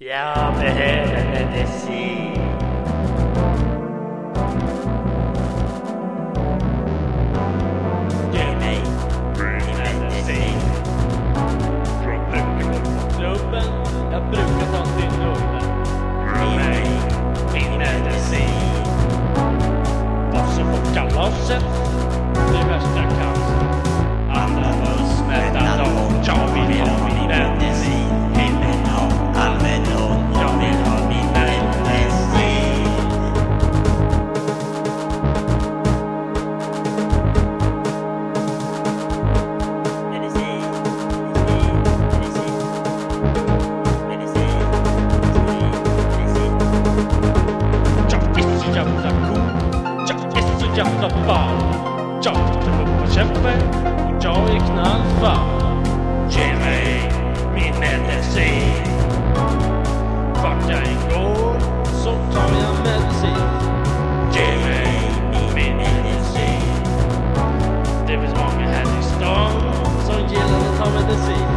Ja, we hebben de zee. Jij mee, we hebben de zee. Lopen, jag brukar ta till lopen. Vi in vinner de zee. Jävla ball. Jag är på kämpe. Och jag är knallfan. Ge mig min medicin. Vart jag än går så tar jag medicin. Ge mig min medicin. Det finns många här i stan som gillar att ta medicin.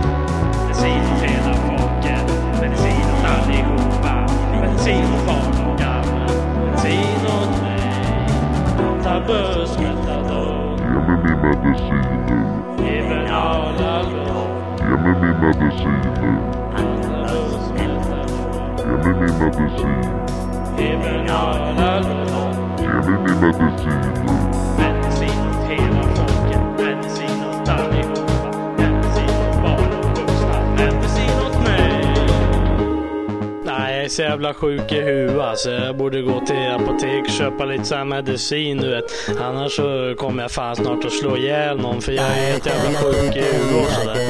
Medicin åt hela folket. Medicin åt allihopa. Medicin åt barn Ta buss, metadon. Ge mig min medicin nu. Ge mig Alvedon. Ge mig min medicin nu. Ta buss, metadon. Ge mig min medicin. Ge mig Alvedon. Ge mig min. Medicin så jävla sjuk i huvudet så Jag borde gå till apotek och köpa lite sån här medicin du vet. Annars så kommer jag fan snart att slå ihjäl någon för jag är helt jävla sjuk i huvudet och sådär.